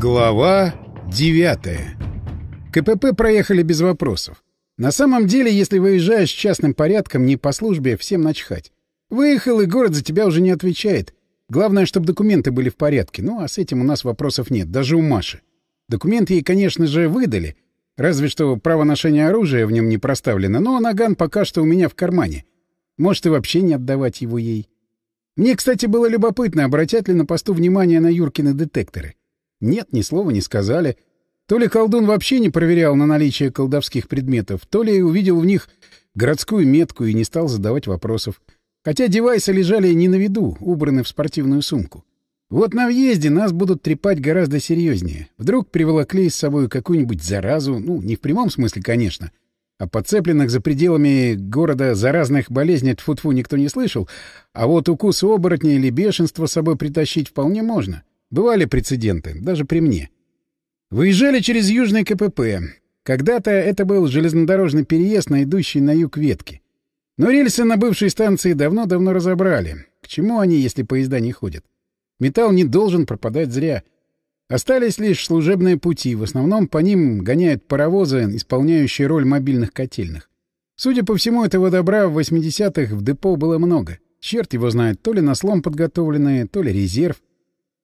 Глава 9 КПП проехали без вопросов. На самом деле, если выезжаешь частным порядком, не по службе, всем начхать. Выехал, и город за тебя уже не отвечает. Главное, чтобы документы были в порядке. Ну, а с этим у нас вопросов нет, даже у Маши. Документы ей, конечно же, выдали. Разве что право ношения оружия в нем не проставлено, но наган пока что у меня в кармане. Может, и вообще не отдавать его ей. Мне, кстати, было любопытно, обратят ли на посту внимание на Юркины детекторы. Нет, ни слова не сказали. То ли колдун вообще не проверял на наличие колдовских предметов, то ли увидел в них городскую метку и не стал задавать вопросов. Хотя девайсы лежали не на виду, убраны в спортивную сумку. Вот на въезде нас будут трепать гораздо серьезнее. Вдруг приволокли с собой какую-нибудь заразу, ну, не в прямом смысле, конечно, а подцепленных за пределами города заразных болезней тфу-тфу никто не слышал, а вот укус оборотня или бешенство с собой притащить вполне можно. Бывали прецеденты, даже при мне. Выезжали через Южный КПП. Когда-то это был железнодорожный переезд на идущий на юг ветки. Но рельсы на бывшей станции давно-давно разобрали. К чему они, если поезда не ходят? Металл не должен пропадать зря. Остались лишь служебные пути, в основном по ним гоняют паровозы, исполняющие роль мобильных котельных. Судя по всему, этого добра в 80-х в депо было много. Черт его знает, то ли на слом подготовленные, то ли резерв.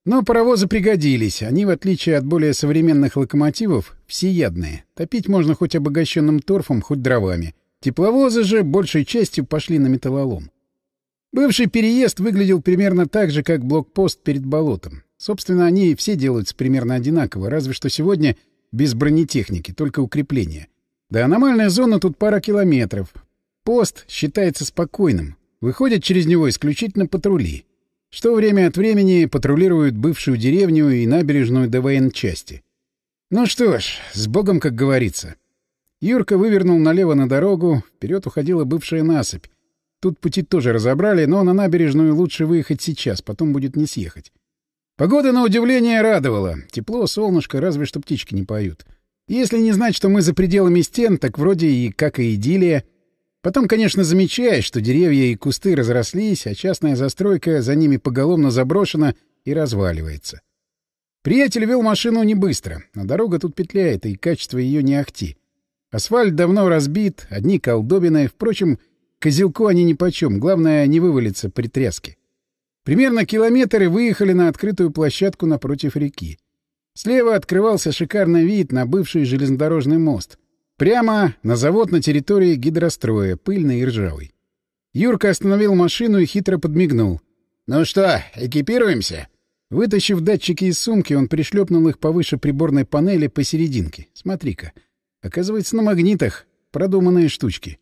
Но паровозы пригодились. Они, в отличие от более современных локомотивов, всеядные. Топить можно хоть обогащенным торфом, хоть дровами. Тепловозы же большей частью пошли на металлолом. Бывший переезд выглядел примерно так же, как блокпост перед болотом. Собственно, они все делаются примерно одинаково, разве что сегодня без бронетехники, только укрепления. Да аномальная зона тут пара километров. Пост считается спокойным. Выходят через него исключительно патрули что время от времени патрулируют бывшую деревню и набережную до военчасти. Ну что ж, с Богом, как говорится. Юрка вывернул налево на дорогу, вперед уходила бывшая насыпь. Тут пути тоже разобрали, но на набережную лучше выехать сейчас, потом будет не съехать. Погода, на удивление, радовала. Тепло, солнышко, разве что птички не поют. Если не знать, что мы за пределами стен, так вроде и как и идиллия — Потом, конечно, замечаешь, что деревья и кусты разрослись, а частная застройка за ними поголовно заброшена и разваливается. Приятель вел машину не быстро, а дорога тут петляет, и качество ее не ахти. Асфальт давно разбит, одни колдобины. Впрочем, козелку они нипочем, главное не вывалиться при тряске. Примерно километр выехали на открытую площадку напротив реки. Слева открывался шикарный вид на бывший железнодорожный мост — Прямо на завод на территории гидростроя, пыльный и ржавый. Юрка остановил машину и хитро подмигнул. «Ну что, экипируемся?» Вытащив датчики из сумки, он пришлепнул их повыше приборной панели посерединке. «Смотри-ка. Оказывается, на магнитах. Продуманные штучки».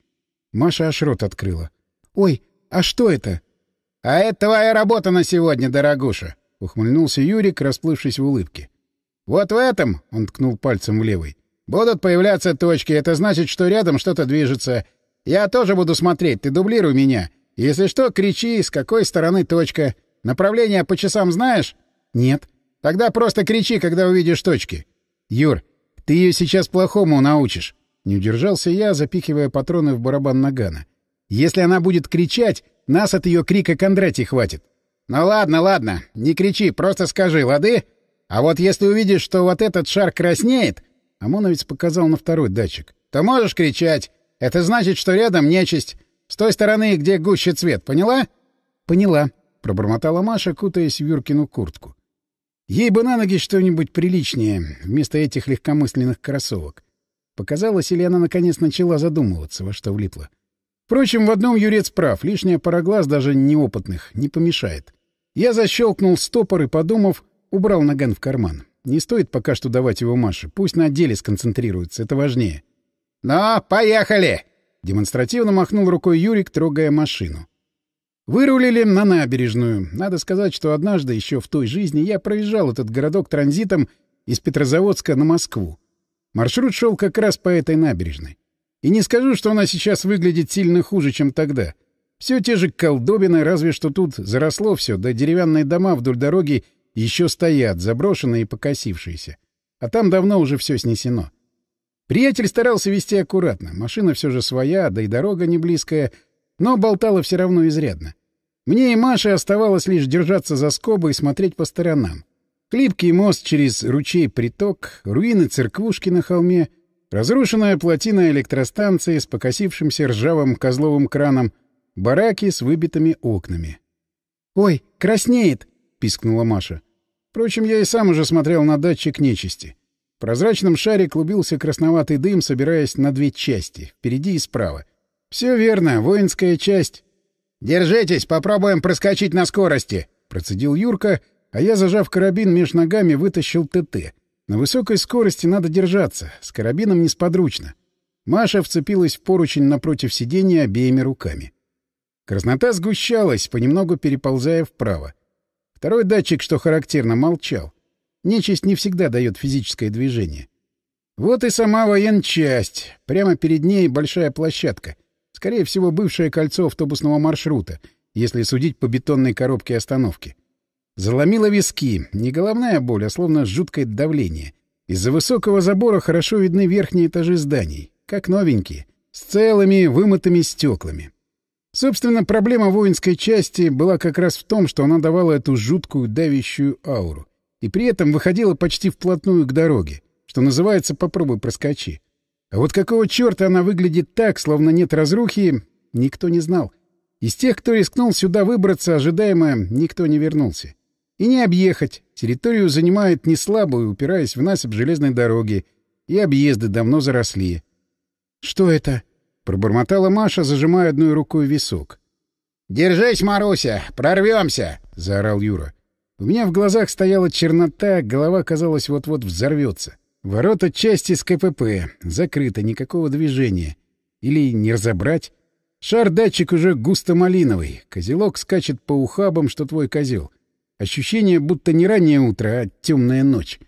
Маша аж рот открыла. «Ой, а что это?» «А это твоя работа на сегодня, дорогуша!» — ухмыльнулся Юрик, расплывшись в улыбке. «Вот в этом...» — он ткнул пальцем в левый. Будут появляться точки, это значит, что рядом что-то движется. Я тоже буду смотреть, ты дублируй меня. Если что, кричи, с какой стороны точка. Направление по часам знаешь? Нет. Тогда просто кричи, когда увидишь точки. Юр, ты ее сейчас плохому научишь. Не удержался я, запихивая патроны в барабан нагана. Если она будет кричать, нас от ее крика Кондратий хватит. Ну ладно, ладно, не кричи, просто скажи, лады? А вот если увидишь, что вот этот шар краснеет, ОМОНовец показал на второй датчик. «Ты можешь кричать. Это значит, что рядом нечисть. С той стороны, где гуще цвет. Поняла?» «Поняла», — пробормотала Маша, кутаясь в Юркину куртку. Ей бы на ноги что-нибудь приличнее, вместо этих легкомысленных кроссовок. Показалось, или она наконец начала задумываться, во что влипла. Впрочем, в одном Юрец прав, лишняя пара глаз даже неопытных не помешает. Я защелкнул стопор и, подумав, убрал наган в карман. Не стоит пока что давать его Маше. Пусть на отделе сконцентрируется, это важнее. «Ну, поехали!» — демонстративно махнул рукой Юрик, трогая машину. Вырулили на набережную. Надо сказать, что однажды еще в той жизни я проезжал этот городок транзитом из Петрозаводска на Москву. Маршрут шел как раз по этой набережной. И не скажу, что она сейчас выглядит сильно хуже, чем тогда. Все те же колдобины, разве что тут заросло все, да деревянные дома вдоль дороги еще стоят, заброшенные и покосившиеся. А там давно уже все снесено. Приятель старался вести аккуратно. Машина все же своя, да и дорога не близкая, но болтала все равно изрядно. Мне и Маше оставалось лишь держаться за скобы и смотреть по сторонам. Клипкий мост через ручей-приток, руины церквушки на холме, разрушенная плотина электростанции с покосившимся ржавым козловым краном, бараки с выбитыми окнами. «Ой, краснеет!» — пискнула Маша. Впрочем, я и сам уже смотрел на датчик нечисти. В прозрачном шаре клубился красноватый дым, собираясь на две части, впереди и справа. Все верно, воинская часть. «Держитесь, попробуем проскочить на скорости!» — процедил Юрка — а я, зажав карабин меж ногами, вытащил ТТ. На высокой скорости надо держаться, с карабином несподручно. Маша вцепилась в поручень напротив сиденья обеими руками. Краснота сгущалась, понемногу переползая вправо. Второй датчик, что характерно, молчал. Нечисть не всегда дает физическое движение. Вот и сама военчасть. Прямо перед ней большая площадка. Скорее всего, бывшее кольцо автобусного маршрута, если судить по бетонной коробке остановки. Заломило виски. Не головная боль, а словно жуткое давление. Из-за высокого забора хорошо видны верхние этажи зданий, как новенькие, с целыми вымытыми стеклами. Собственно, проблема воинской части была как раз в том, что она давала эту жуткую давящую ауру. И при этом выходила почти вплотную к дороге, что называется «попробуй проскочи». А вот какого черта она выглядит так, словно нет разрухи, никто не знал. Из тех, кто рискнул сюда выбраться, ожидаемо никто не вернулся. И не объехать. Территорию занимает не слабую, упираясь в насыпь железной дороги. И объезды давно заросли. — Что это? — пробормотала Маша, зажимая одной рукой висок. — Держись, Маруся! Прорвемся! — заорал Юра. У меня в глазах стояла чернота, голова, казалось, вот-вот взорвется. Ворота части с КПП. Закрыто, никакого движения. Или не разобрать. Шар-датчик уже густо-малиновый. Козелок скачет по ухабам, что твой козел. Ощущение, будто не раннее утро, а темная ночь.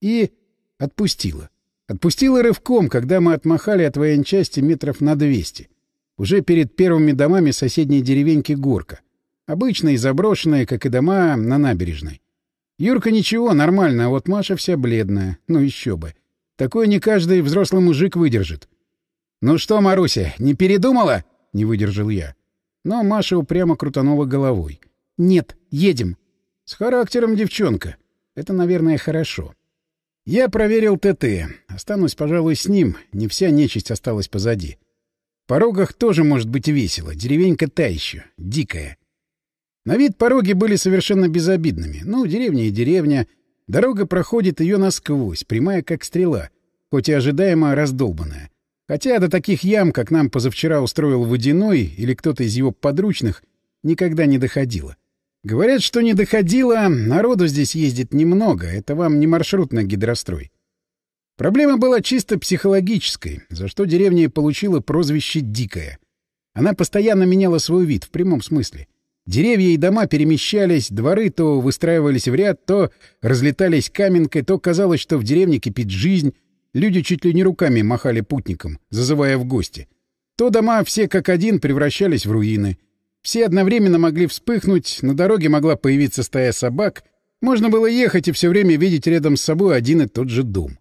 И отпустила. Отпустила рывком, когда мы отмахали от военчасти метров на двести. Уже перед первыми домами соседней деревеньки Горка. Обычная и заброшенная, как и дома на набережной. Юрка ничего, нормально, а вот Маша вся бледная. Ну еще бы. Такое не каждый взрослый мужик выдержит. «Ну что, Маруся, не передумала?» — не выдержал я. Но Маша упрямо крутанула головой. «Нет, едем. С характером девчонка. Это, наверное, хорошо. Я проверил ТТ. Останусь, пожалуй, с ним. Не вся нечисть осталась позади. В порогах тоже может быть весело. Деревенька та еще. Дикая. На вид пороги были совершенно безобидными. Ну, деревня и деревня. Дорога проходит ее насквозь, прямая как стрела, хоть и ожидаемо раздолбанная. Хотя до таких ям, как нам позавчера устроил Водяной или кто-то из его подручных, никогда не доходило. Говорят, что не доходило, народу здесь ездит немного, это вам не маршрут на гидрострой. Проблема была чисто психологической, за что деревня получила прозвище «Дикая». Она постоянно меняла свой вид, в прямом смысле. Деревья и дома перемещались, дворы то выстраивались в ряд, то разлетались каменкой, то казалось, что в деревне кипит жизнь, люди чуть ли не руками махали путникам, зазывая в гости. То дома все как один превращались в руины — все одновременно могли вспыхнуть, на дороге могла появиться стая собак. Можно было ехать и все время видеть рядом с собой один и тот же дом.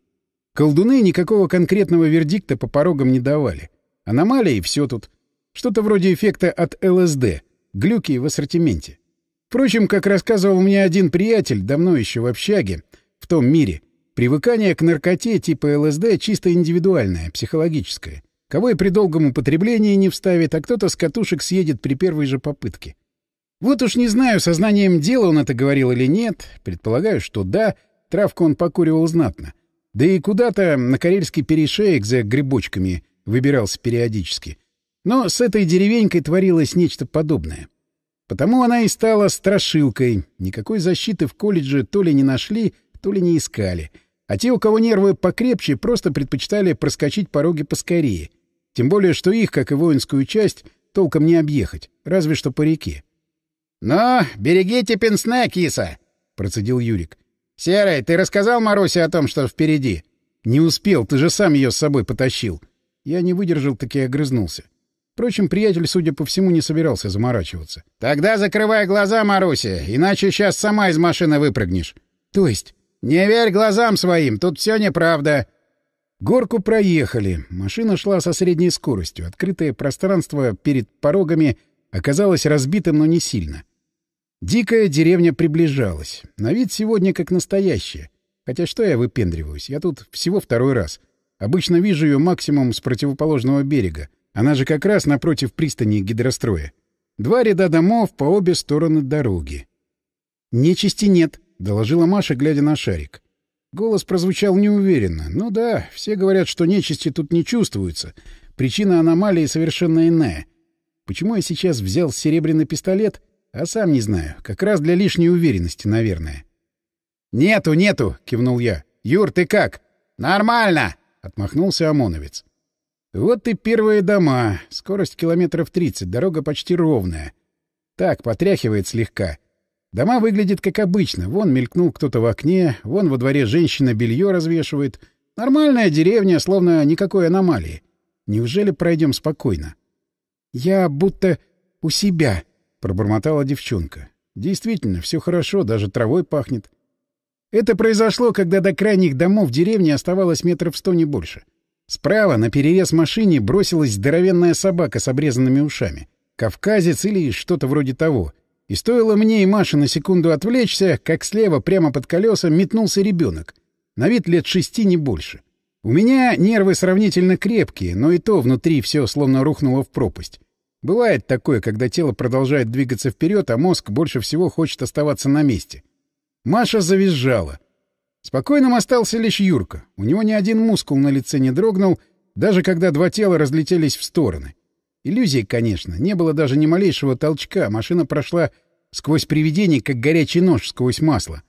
Колдуны никакого конкретного вердикта по порогам не давали. Аномалия и все тут. Что-то вроде эффекта от ЛСД. Глюки в ассортименте. Впрочем, как рассказывал мне один приятель, давно еще в общаге, в том мире, привыкание к наркоте типа ЛСД чисто индивидуальное, психологическое. Кого и при долгом употреблении не вставит, а кто-то с катушек съедет при первой же попытке. Вот уж не знаю, сознанием дела он это говорил или нет. Предполагаю, что да, травку он покуривал знатно. Да и куда-то на карельский перешеек за грибочками выбирался периодически. Но с этой деревенькой творилось нечто подобное. Потому она и стала страшилкой. Никакой защиты в колледже то ли не нашли, то ли не искали. А те, у кого нервы покрепче, просто предпочитали проскочить пороги поскорее — тем более, что их, как и воинскую часть, толком не объехать, разве что по реке. — Ну, берегите пенсне, киса! — процедил Юрик. — Серый, ты рассказал Марусе о том, что впереди? — Не успел, ты же сам ее с собой потащил. Я не выдержал, таки огрызнулся. Впрочем, приятель, судя по всему, не собирался заморачиваться. — Тогда закрывай глаза, Маруся, иначе сейчас сама из машины выпрыгнешь. — То есть? — Не верь глазам своим, тут все неправда. Горку проехали. Машина шла со средней скоростью. Открытое пространство перед порогами оказалось разбитым, но не сильно. Дикая деревня приближалась. На вид сегодня как настоящая. Хотя что я выпендриваюсь? Я тут всего второй раз. Обычно вижу ее максимум с противоположного берега. Она же как раз напротив пристани гидростроя. Два ряда домов по обе стороны дороги. «Нечисти нет», — доложила Маша, глядя на шарик. Голос прозвучал неуверенно. «Ну да, все говорят, что нечисти тут не чувствуется. Причина аномалии совершенно иная. Почему я сейчас взял серебряный пистолет? А сам не знаю. Как раз для лишней уверенности, наверное». «Нету, нету!» — кивнул я. «Юр, ты как?» «Нормально!» — отмахнулся ОМОНовец. «Вот и первые дома. Скорость километров тридцать, дорога почти ровная. Так, потряхивает слегка. Дома выглядят как обычно. Вон мелькнул кто-то в окне, вон во дворе женщина белье развешивает. Нормальная деревня, словно никакой аномалии. Неужели пройдем спокойно?» «Я будто у себя», — пробормотала девчонка. «Действительно, все хорошо, даже травой пахнет». Это произошло, когда до крайних домов деревни оставалось метров сто не больше. Справа на перерез машине бросилась здоровенная собака с обрезанными ушами. Кавказец или что-то вроде того. И стоило мне и Маше на секунду отвлечься, как слева прямо под колесом метнулся ребенок. На вид лет шести, не больше. У меня нервы сравнительно крепкие, но и то внутри все словно рухнуло в пропасть. Бывает такое, когда тело продолжает двигаться вперед, а мозг больше всего хочет оставаться на месте. Маша завизжала. Спокойным остался лишь Юрка. У него ни один мускул на лице не дрогнул, даже когда два тела разлетелись в стороны. Иллюзий, конечно, не было даже ни малейшего толчка, машина прошла сквозь привидение, как горячий нож сквозь масло.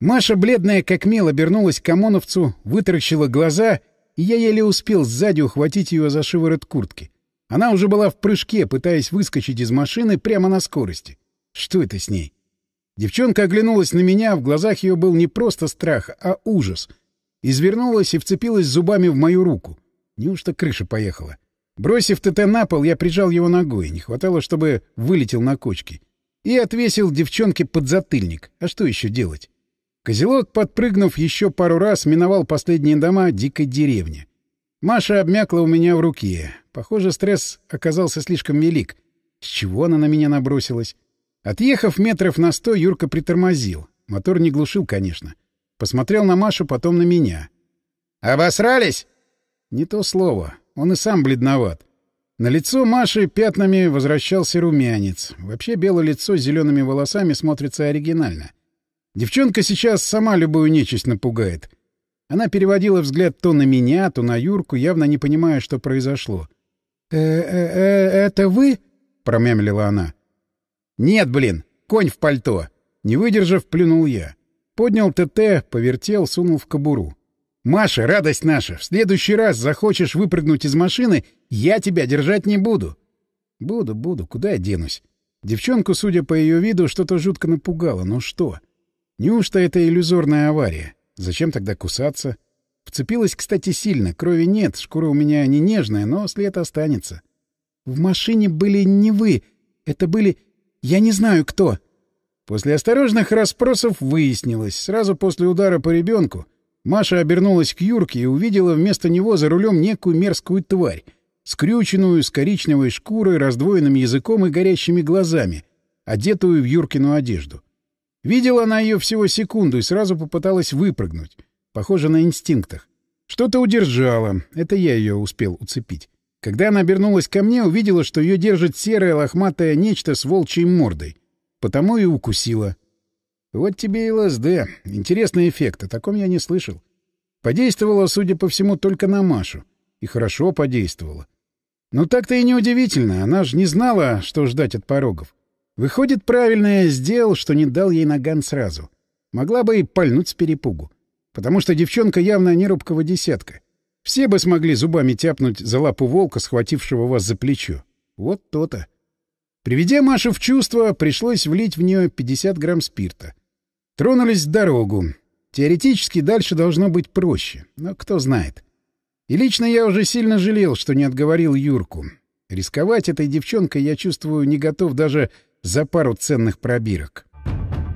Маша, бледная как мел, обернулась к ОМОНовцу, вытаращила глаза, и я еле успел сзади ухватить ее за шиворот куртки. Она уже была в прыжке, пытаясь выскочить из машины прямо на скорости. Что это с ней? Девчонка оглянулась на меня, в глазах ее был не просто страх, а ужас. Извернулась и вцепилась зубами в мою руку. Неужто крыша поехала? Бросив ТТ на пол, я прижал его ногой. Не хватало, чтобы вылетел на кочки. И отвесил девчонке подзатыльник. А что еще делать? Козелок, подпрыгнув еще пару раз, миновал последние дома дикой деревни. Маша обмякла у меня в руке. Похоже, стресс оказался слишком велик. С чего она на меня набросилась? Отъехав метров на сто, Юрка притормозил. Мотор не глушил, конечно. Посмотрел на Машу, потом на меня. «Обосрались?» Не то слово. Он и сам бледноват. На лицо Маши пятнами возвращался румянец. Вообще белое лицо с зелеными волосами смотрится оригинально. Девчонка сейчас сама любую нечисть напугает. Она переводила взгляд то на меня, то на Юрку, явно не понимая, что произошло. «Э-э-э, это вы?» — промямлила она. «Нет, блин, конь в пальто!» Не выдержав, плюнул я. Поднял ТТ, повертел, сунул в кобуру. «Маша, радость наша, в следующий раз захочешь выпрыгнуть из машины, я тебя держать не буду». «Буду, буду, куда я денусь?» Девчонку, судя по ее виду, что-то жутко напугало. Но что? Неужто это иллюзорная авария? Зачем тогда кусаться? Вцепилась, кстати, сильно. Крови нет, шкура у меня не нежная, но след останется. «В машине были не вы. Это были я не знаю, кто. После осторожных расспросов выяснилось. Сразу после удара по ребенку Маша обернулась к Юрке и увидела вместо него за рулем некую мерзкую тварь, скрюченную, с коричневой шкурой, раздвоенным языком и горящими глазами, одетую в Юркину одежду. Видела она ее всего секунду и сразу попыталась выпрыгнуть. Похоже на инстинктах. Что-то удержало. Это я ее успел уцепить. Когда она обернулась ко мне, увидела, что ее держит серое лохматое нечто с волчьей мордой. Потому и укусила. Вот тебе и ЛСД. Интересный эффект. О таком я не слышал. Подействовала, судя по всему, только на Машу. И хорошо подействовала. Но так-то и неудивительно. Она же не знала, что ждать от порогов. Выходит, правильно я сделал, что не дал ей наган сразу. Могла бы и пальнуть с перепугу. Потому что девчонка явно не робкого десятка. Все бы смогли зубами тяпнуть за лапу волка, схватившего вас за плечо. Вот то-то. Приведя Машу в чувство, пришлось влить в нее 50 грамм спирта. Тронулись в дорогу. Теоретически дальше должно быть проще, но кто знает. И лично я уже сильно жалел, что не отговорил Юрку. Рисковать этой девчонкой я чувствую не готов даже за пару ценных пробирок.